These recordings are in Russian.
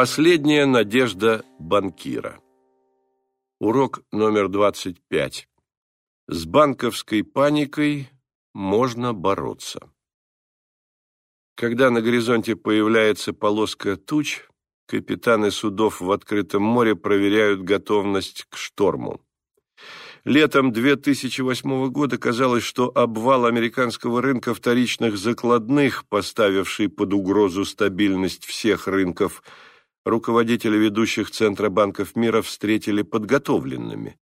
Последняя надежда банкира. Урок номер 25. С банковской паникой можно бороться. Когда на горизонте появляется полоска туч, капитаны судов в открытом море проверяют готовность к шторму. Летом 2008 года казалось, что обвал американского рынка вторичных закладных, поставивший под угрозу стабильность всех рынков – руководители ведущих центробанков мира встретили подготовленными.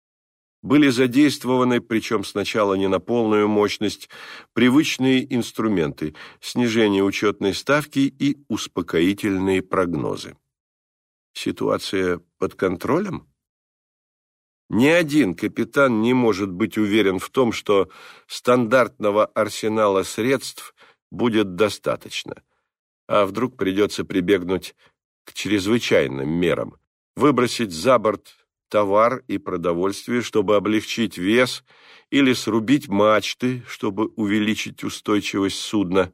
Были задействованы, причем сначала не на полную мощность, привычные инструменты – снижение учетной ставки и успокоительные прогнозы. Ситуация под контролем? Ни один капитан не может быть уверен в том, что стандартного арсенала средств будет достаточно. А вдруг придется прибегнуть к чрезвычайным мерам, выбросить за борт товар и продовольствие, чтобы облегчить вес, или срубить мачты, чтобы увеличить устойчивость судна.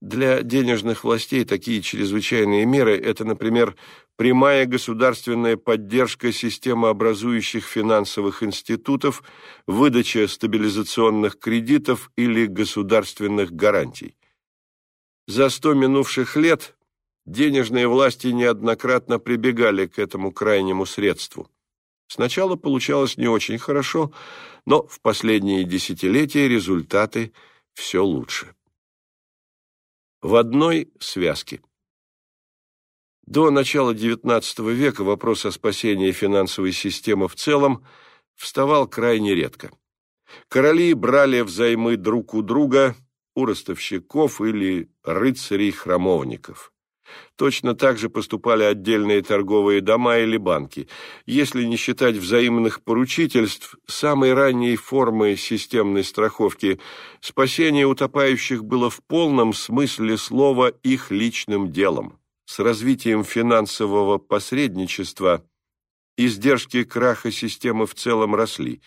Для денежных властей такие чрезвычайные меры – это, например, прямая государственная поддержка системообразующих финансовых институтов, выдача стабилизационных кредитов или государственных гарантий. За сто минувших лет денежные власти неоднократно прибегали к этому крайнему средству. Сначала получалось не очень хорошо, но в последние десятилетия результаты все лучше. В одной связке. До начала XIX века вопрос о спасении финансовой системы в целом вставал крайне редко. Короли брали взаймы друг у друга, у ростовщиков или рыцарей-храмовников. Точно так же поступали отдельные торговые дома или банки. Если не считать взаимных поручительств, самой ранней формой системной страховки спасение утопающих было в полном смысле слова их личным делом. С развитием финансового посредничества издержки краха системы в целом росли,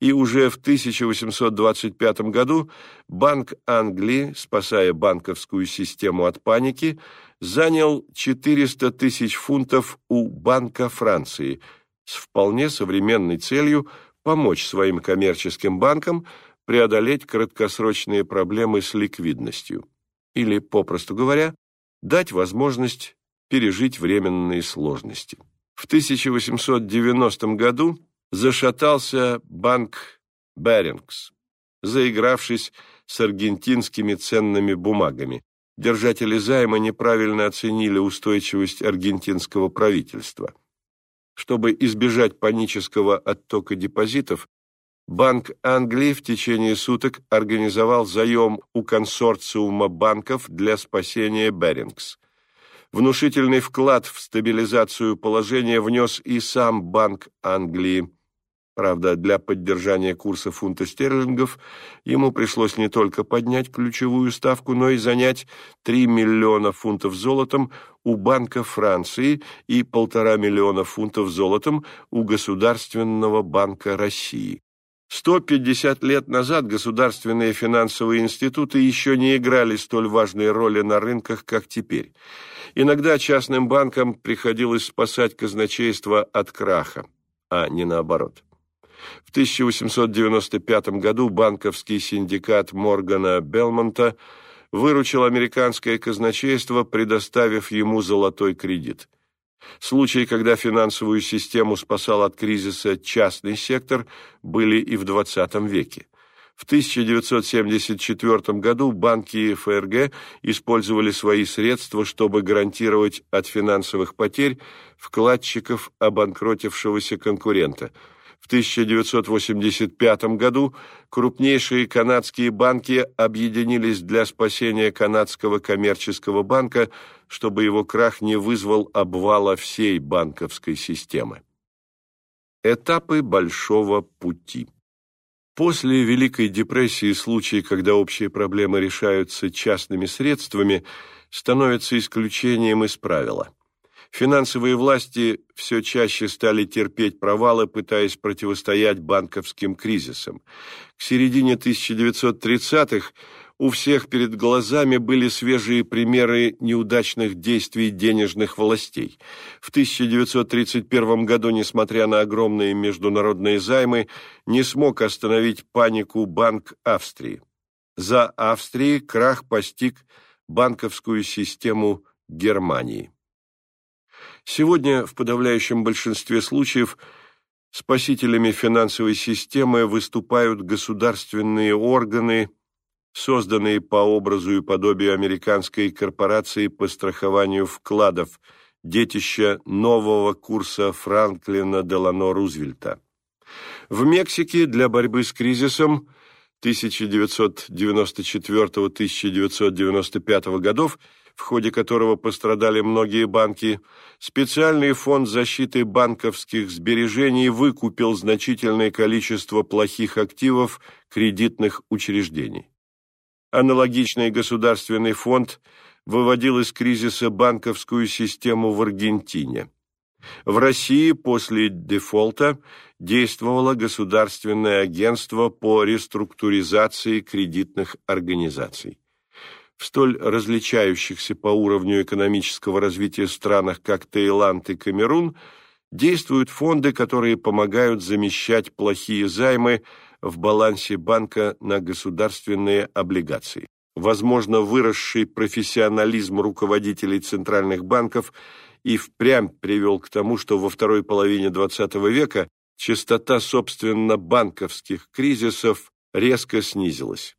и уже в 1825 году Банк Англии, спасая банковскую систему от паники, занял 400 тысяч фунтов у Банка Франции с вполне современной целью помочь своим коммерческим банкам преодолеть краткосрочные проблемы с ликвидностью. Или, попросту говоря, дать возможность пережить временные сложности. В 1890 году зашатался банк Берингс, заигравшись с аргентинскими ценными бумагами, держатели займа неправильно оценили устойчивость аргентинского правительства. Чтобы избежать панического оттока депозитов, Банк Англии в течение суток организовал заем у консорциума банков для спасения Берингс. Внушительный вклад в стабилизацию положения внес и сам Банк Англии – Правда, для поддержания курса фунта стерлингов ему пришлось не только поднять ключевую ставку, но и занять 3 миллиона фунтов золотом у Банка Франции и полтора миллиона фунтов золотом у Государственного банка России. 150 лет назад государственные финансовые институты еще не играли столь важной роли на рынках, как теперь. Иногда частным банкам приходилось спасать казначейство от краха, а не наоборот. В 1895 году банковский синдикат Моргана Белмонта выручил американское казначейство, предоставив ему золотой кредит. Случаи, когда финансовую систему спасал от кризиса частный сектор, были и в XX веке. В 1974 году банки ФРГ использовали свои средства, чтобы гарантировать от финансовых потерь вкладчиков обанкротившегося конкурента – 1985 году крупнейшие канадские банки объединились для спасения канадского коммерческого банка, чтобы его крах не вызвал обвала всей банковской системы. Этапы большого пути. После Великой депрессии случаи, когда общие проблемы решаются частными средствами, становятся исключением из правила. Финансовые власти все чаще стали терпеть провалы, пытаясь противостоять банковским кризисам. К середине 1930-х у всех перед глазами были свежие примеры неудачных действий денежных властей. В 1931 году, несмотря на огромные международные займы, не смог остановить панику Банк Австрии. За Австрией крах постиг банковскую систему Германии. Сегодня в подавляющем большинстве случаев спасителями финансовой системы выступают государственные органы, созданные по образу и подобию американской корпорации по страхованию вкладов, детища нового курса Франклина Делано Рузвельта. В Мексике для борьбы с кризисом 1994-1995 годов, в ходе которого пострадали многие банки, специальный фонд защиты банковских сбережений выкупил значительное количество плохих активов кредитных учреждений. Аналогичный государственный фонд выводил из кризиса банковскую систему в Аргентине. В России после дефолта действовало Государственное агентство по реструктуризации кредитных организаций. В столь различающихся по уровню экономического развития странах, как Таиланд и Камерун, действуют фонды, которые помогают замещать плохие займы в балансе банка на государственные облигации. Возможно, выросший профессионализм руководителей центральных банков и впрямь привел к тому, что во второй половине XX века частота, собственно, банковских кризисов резко снизилась.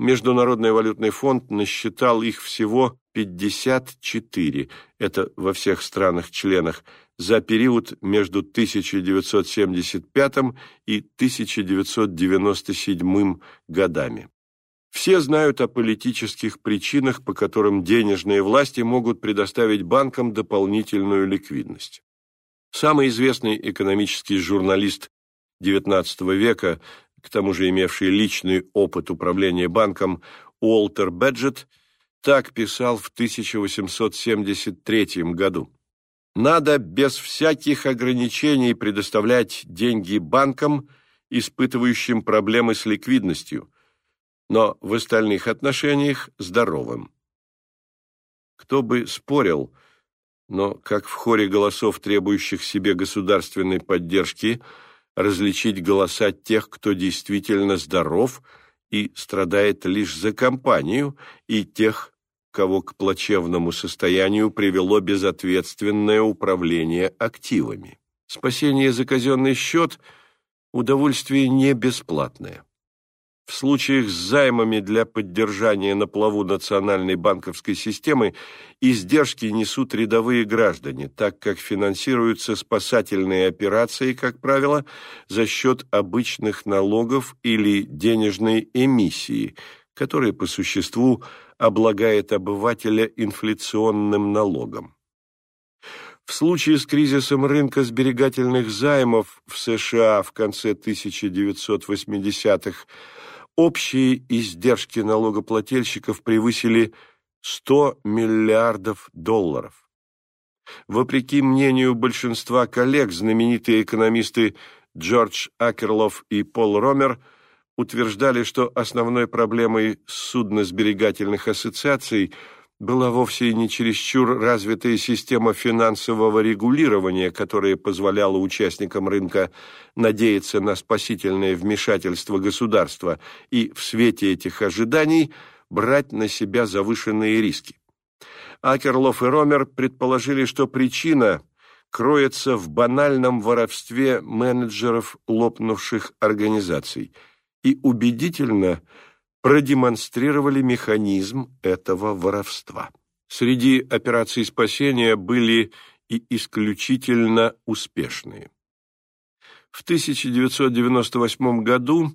Международный валютный фонд насчитал их всего 54, это во всех странах-членах, за период между 1975 и 1997 годами. Все знают о политических причинах, по которым денежные власти могут предоставить банкам дополнительную ликвидность. Самый известный экономический журналист XIX века, к тому же имевший личный опыт управления банком, Уолтер Беджет, так писал в 1873 году. Надо без всяких ограничений предоставлять деньги банкам, испытывающим проблемы с ликвидностью, но в остальных отношениях здоровым. Кто бы спорил, но как в хоре голосов, требующих себе государственной поддержки, различить голоса тех, кто действительно здоров и страдает лишь за компанию, и тех, кого к плачевному состоянию привело безответственное управление активами. Спасение за казенный счет – удовольствие не бесплатное. В случаях с займами для поддержания на плаву национальной банковской системы издержки несут рядовые граждане, так как финансируются спасательные операции, как правило, за счет обычных налогов или денежной эмиссии, которые по существу облагает обывателя инфляционным налогом. В случае с кризисом рынка сберегательных займов в США в конце 1980-х общие издержки налогоплательщиков превысили 100 миллиардов долларов. Вопреки мнению большинства коллег, знаменитые экономисты Джордж Акерлов и Пол Ромер – утверждали, что основной проблемой судносберегательных ассоциаций была вовсе не чересчур развитая система финансового регулирования, которая позволяла участникам рынка надеяться на спасительное вмешательство государства и в свете этих ожиданий брать на себя завышенные риски. Акерлов и Ромер предположили, что причина кроется в банальном воровстве менеджеров лопнувших организаций – и убедительно продемонстрировали механизм этого воровства. Среди операций спасения были и исключительно успешные. В 1998 году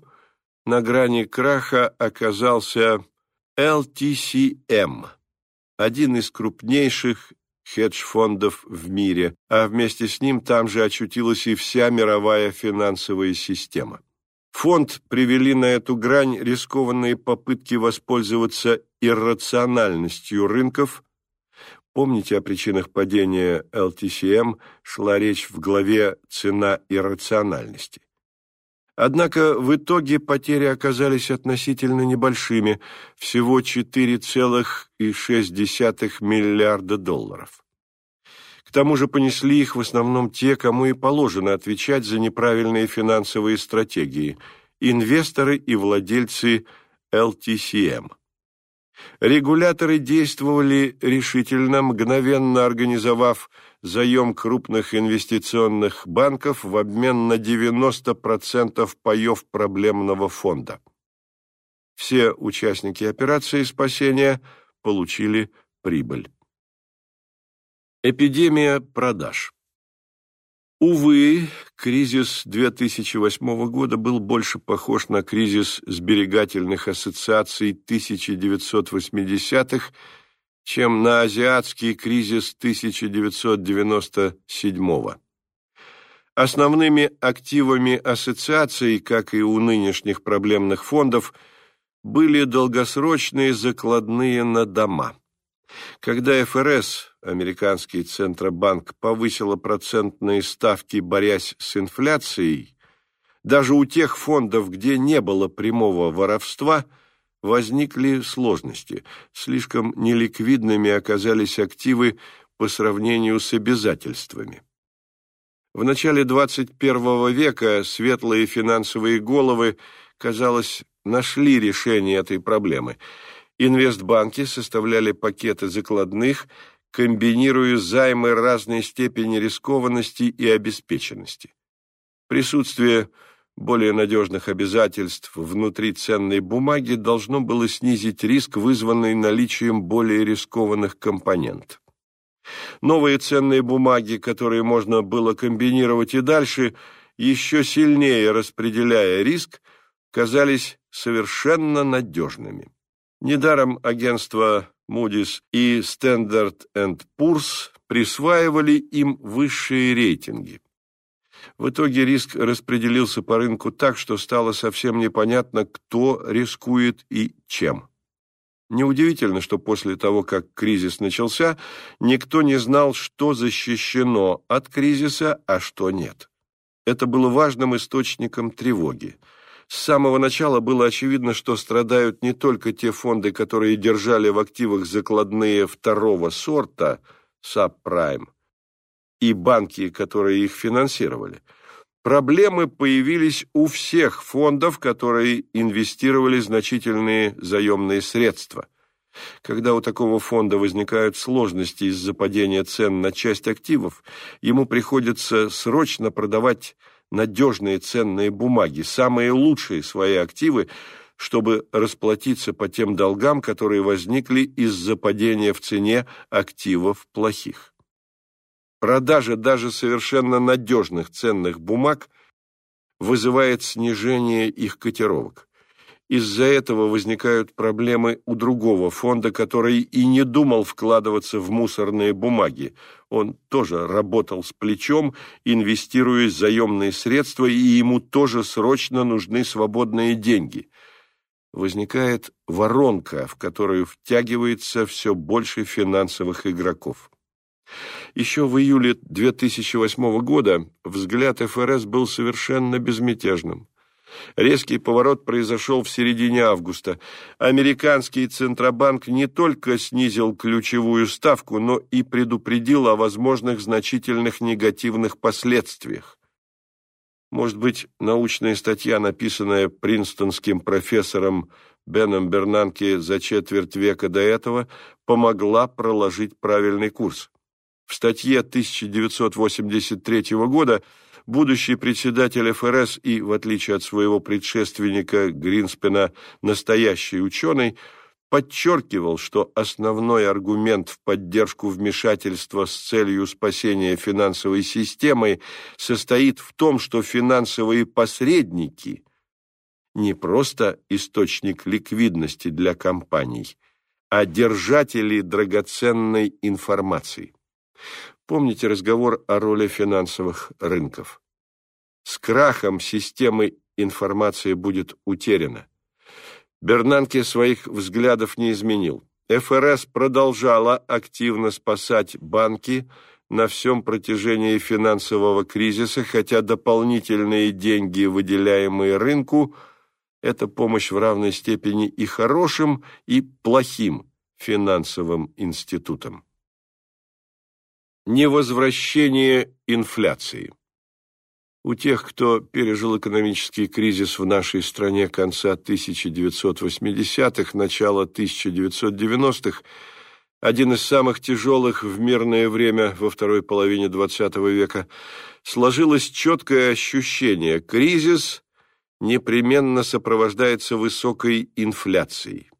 на грани краха оказался LTCM, один из крупнейших хедж-фондов в мире, а вместе с ним там же очутилась и вся мировая финансовая система. Фонд привели на эту грань рискованные попытки воспользоваться иррациональностью рынков. Помните о причинах падения LTCM, шла речь в главе «Цена иррациональности». Однако в итоге потери оказались относительно небольшими, всего 4,6 миллиарда долларов. К тому же понесли их в основном те, кому и положено отвечать за неправильные финансовые стратегии – инвесторы и владельцы LTCM. Регуляторы действовали решительно, мгновенно организовав заем крупных инвестиционных банков в обмен на 90% паев проблемного фонда. Все участники операции спасения получили прибыль. Эпидемия продаж Увы, кризис 2008 года был больше похож на кризис сберегательных ассоциаций 1980-х, чем на азиатский кризис 1997 Основными активами ассоциаций, как и у нынешних проблемных фондов, были долгосрочные закладные на дома. Когда ФРС, американский Центробанк, повысила процентные ставки, борясь с инфляцией, даже у тех фондов, где не было прямого воровства – возникли сложности. Слишком неликвидными оказались активы по сравнению с обязательствами. В начале 21 века светлые финансовые головы, казалось, нашли решение этой проблемы. Инвестбанки составляли пакеты закладных, комбинируя займы разной степени рискованности и обеспеченности. Присутствие более надежных обязательств внутри ценной бумаги должно было снизить риск, вызванный наличием более рискованных компонентов. Новые ценные бумаги, которые можно было комбинировать и дальше, еще сильнее распределяя риск, казались совершенно надежными. Недаром агентства Moody's и Standard Poor's присваивали им высшие рейтинги. В итоге риск распределился по рынку так, что стало совсем непонятно, кто рискует и чем. Неудивительно, что после того, как кризис начался, никто не знал, что защищено от кризиса, а что нет. Это было важным источником тревоги. С самого начала было очевидно, что страдают не только те фонды, которые держали в активах закладные второго сорта, сабпрайм, и банки, которые их финансировали. Проблемы появились у всех фондов, которые инвестировали значительные заемные средства. Когда у такого фонда возникают сложности из-за падения цен на часть активов, ему приходится срочно продавать надежные ценные бумаги, самые лучшие свои активы, чтобы расплатиться по тем долгам, которые возникли из-за падения в цене активов плохих. Продажа даже совершенно надежных ценных бумаг вызывает снижение их котировок. Из-за этого возникают проблемы у другого фонда, который и не думал вкладываться в мусорные бумаги. Он тоже работал с плечом, инвестируя заемные средства, и ему тоже срочно нужны свободные деньги. Возникает воронка, в которую втягивается все больше финансовых игроков. Еще в июле 2008 года взгляд ФРС был совершенно безмятежным. Резкий поворот произошел в середине августа. Американский Центробанк не только снизил ключевую ставку, но и предупредил о возможных значительных негативных последствиях. Может быть, научная статья, написанная принстонским профессором Беном Бернанке за четверть века до этого, помогла проложить правильный курс. В статье 1983 года будущий председатель ФРС и, в отличие от своего предшественника Гринспена, настоящий ученый, подчеркивал, что основной аргумент в поддержку вмешательства с целью спасения финансовой системы состоит в том, что финансовые посредники не просто источник ликвидности для компаний, а держатели драгоценной информации. Помните разговор о роли финансовых рынков? С крахом системы информации будет утеряна. Бернанке своих взглядов не изменил. ФРС продолжала активно спасать банки, на всем протяжении финансового кризиса, хотя дополнительные деньги, выделяемые рынку, это помощь в равной степени и хорошим, и плохим финансовым институтам. Невозвращение инфляции. У тех, кто пережил экономический кризис в нашей стране конца 1980-х, начала 1990-х, один из самых тяжелых в мирное время во второй половине XX века, сложилось четкое ощущение – кризис непременно сопровождается высокой инфляцией.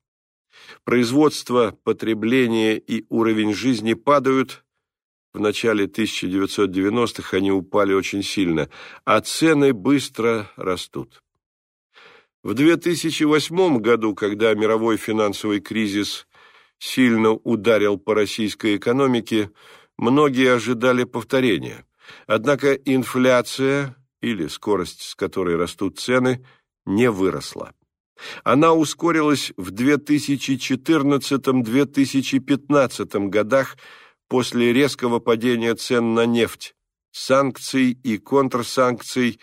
Производство, потребление и уровень жизни падают – в начале 1990-х они упали очень сильно, а цены быстро растут. В 2008 году, когда мировой финансовый кризис сильно ударил по российской экономике, многие ожидали повторения. Однако инфляция, или скорость, с которой растут цены, не выросла. Она ускорилась в 2014-2015 годах после резкого падения цен на нефть, санкций и контрсанкций,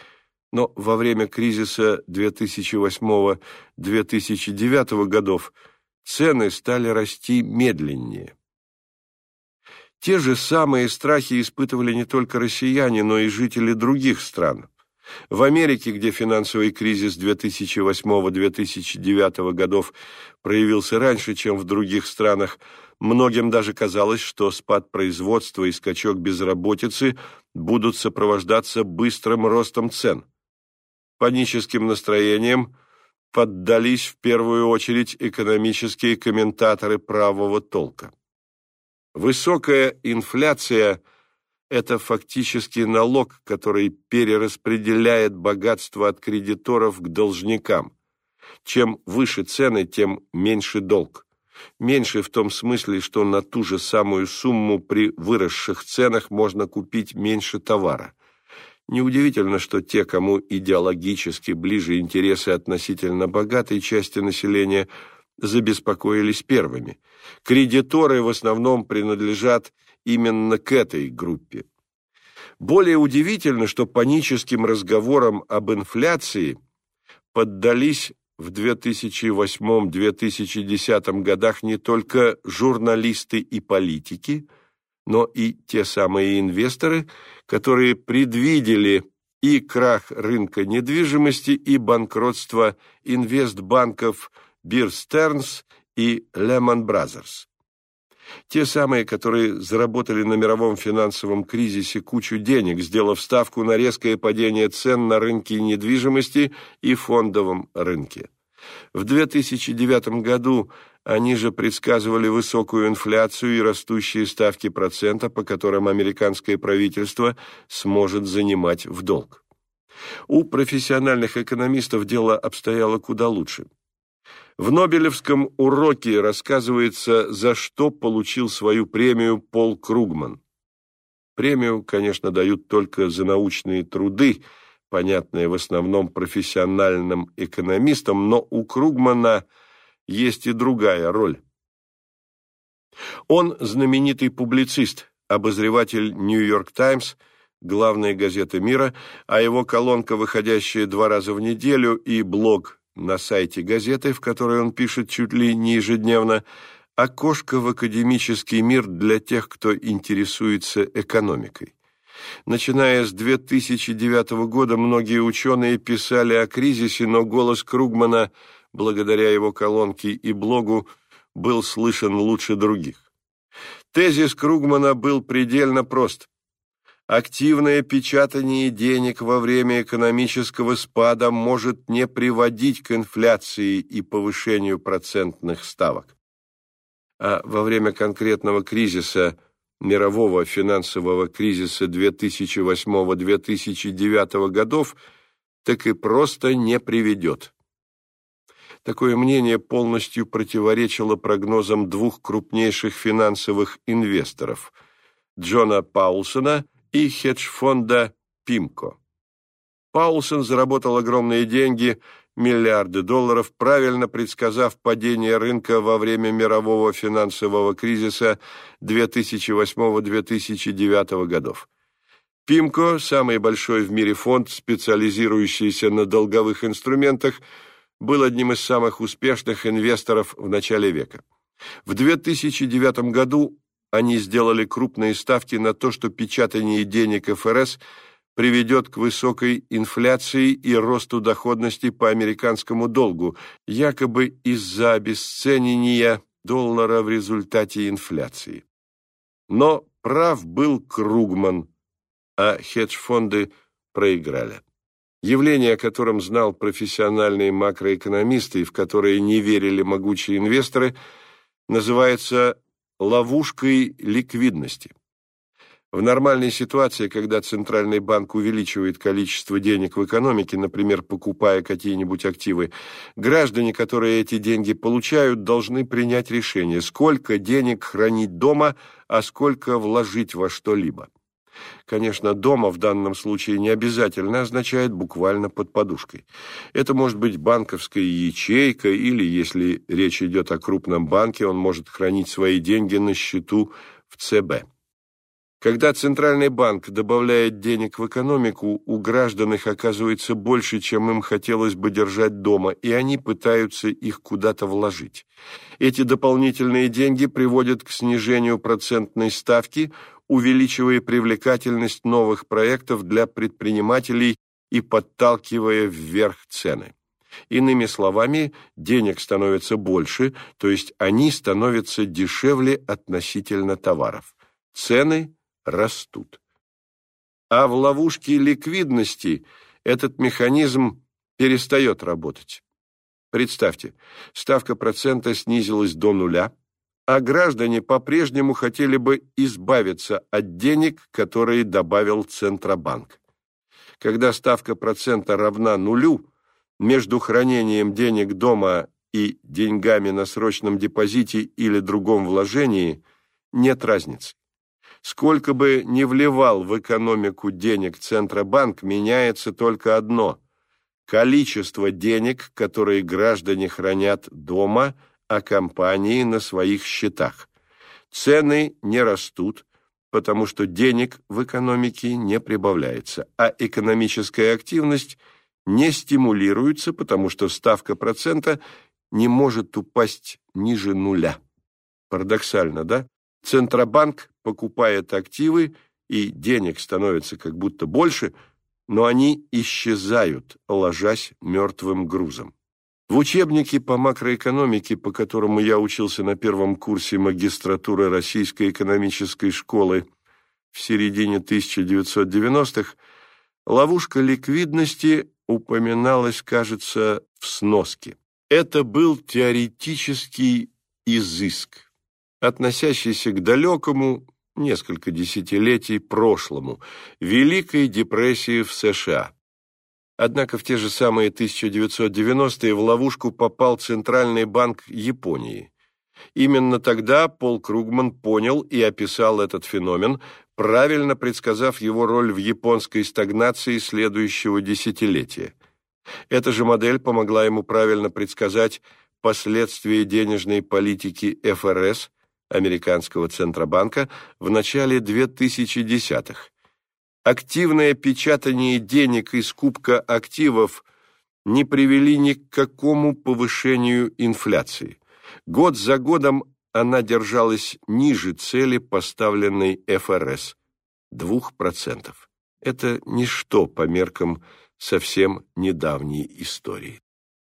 но во время кризиса 2008-2009 годов цены стали расти медленнее. Те же самые страхи испытывали не только россияне, но и жители других стран. В Америке, где финансовый кризис 2008-2009 годов проявился раньше, чем в других странах, Многим даже казалось, что спад производства и скачок безработицы будут сопровождаться быстрым ростом цен. Паническим настроением поддались в первую очередь экономические комментаторы правого толка. Высокая инфляция – это фактически налог, который перераспределяет богатство от кредиторов к должникам. Чем выше цены, тем меньше долг. Меньше в том смысле, что на ту же самую сумму при выросших ценах можно купить меньше товара. Неудивительно, что те, кому идеологически ближе интересы относительно богатой части населения, забеспокоились первыми. Кредиторы в основном принадлежат именно к этой группе. Более удивительно, что паническим разговорам об инфляции поддались в 2008-2010 годах не только журналисты и политики, но и те самые инвесторы, которые предвидели и крах рынка недвижимости, и банкротство инвестбанков Stearns и Lehman Brothers. Те самые, которые заработали на мировом финансовом кризисе кучу денег, сделав ставку на резкое падение цен на рынке недвижимости и фондовом рынке. В 2009 году они же предсказывали высокую инфляцию и растущие ставки процента, по которым американское правительство сможет занимать в долг. У профессиональных экономистов дело обстояло куда лучше. В Нобелевском уроке рассказывается, за что получил свою премию Пол Кругман. Премию, конечно, дают только за научные труды, понятные в основном профессиональным экономистам, но у Кругмана есть и другая роль. Он знаменитый публицист, обозреватель «Нью-Йорк Таймс», главной газеты мира, а его колонка, выходящая два раза в неделю, и блог на сайте газеты, в которой он пишет чуть ли не ежедневно, окошко в академический мир для тех, кто интересуется экономикой. Начиная с 2009 года многие ученые писали о кризисе, но голос Кругмана, благодаря его колонке и блогу, был слышен лучше других. Тезис Кругмана был предельно прост. Активное печатание денег во время экономического спада может не приводить к инфляции и повышению процентных ставок. А во время конкретного кризиса, мирового финансового кризиса 2008-2009 годов, так и просто не приведет. Такое мнение полностью противоречило прогнозам двух крупнейших финансовых инвесторов – Джона Паулсона и хедж-фонда «Пимко». Паулсон заработал огромные деньги, миллиарды долларов, правильно предсказав падение рынка во время мирового финансового кризиса 2008-2009 годов. Пимко, самый большой в мире фонд, специализирующийся на долговых инструментах, был одним из самых успешных инвесторов в начале века. В 2009 году они сделали крупные ставки на то, что печатание денег ФРС приведет к высокой инфляции и росту доходности по американскому долгу, якобы из-за обесценения доллара в результате инфляции. Но прав был Кругман, а хедж-фонды проиграли. Явление, о котором знал профессиональные макроэкономисты и в которое не верили могучие инвесторы, называется ловушкой ликвидности. В нормальной ситуации, когда Центральный банк увеличивает количество денег в экономике, например, покупая какие-нибудь активы, граждане, которые эти деньги получают, должны принять решение, сколько денег хранить дома, а сколько вложить во что-либо. Конечно, дома в данном случае не обязательно означает буквально под подушкой. Это может быть банковская ячейка или, если речь идет о крупном банке, он может хранить свои деньги на счету в ЦБ. Когда Центральный банк добавляет денег в экономику, у граждан их оказывается больше, чем им хотелось бы держать дома, и они пытаются их куда-то вложить. Эти дополнительные деньги приводят к снижению процентной ставки, увеличивая привлекательность новых проектов для предпринимателей и подталкивая вверх цены. Иными словами, денег становится больше, то есть они становятся дешевле относительно товаров. Цены растут. А в ловушке ликвидности этот механизм перестает работать. Представьте, ставка процента снизилась до нуля, а граждане по-прежнему хотели бы избавиться от денег, которые добавил Центробанк. Когда ставка процента равна нулю, между хранением денег дома и деньгами на срочном депозите или другом вложении нет разницы. Сколько бы ни вливал в экономику денег Центробанк, меняется только одно – количество денег, которые граждане хранят дома – а компании на своих счетах. Цены не растут, потому что денег в экономике не прибавляется, а экономическая активность не стимулируется, потому что ставка процента не может упасть ниже нуля. Парадоксально, да? Центробанк покупает активы, и денег становится как будто больше, но они исчезают, ложась мертвым грузом. В учебнике по макроэкономике, по которому я учился на первом курсе магистратуры Российской экономической школы в середине 1990-х, ловушка ликвидности упоминалась, кажется, в сноске. Это был теоретический изыск, относящийся к далекому, несколько десятилетий прошлому, Великой депрессии в США. Однако в те же самые 1990-е в ловушку попал Центральный банк Японии. Именно тогда Пол Кругман понял и описал этот феномен, правильно предсказав его роль в японской стагнации следующего десятилетия. Эта же модель помогла ему правильно предсказать последствия денежной политики ФРС, американского Центробанка, в начале 2010-х. Активное печатание денег и скупка активов не привели ни к какому повышению инфляции. Год за годом она держалась ниже цели, поставленной ФРС – 2%. Это ничто по меркам совсем недавней истории.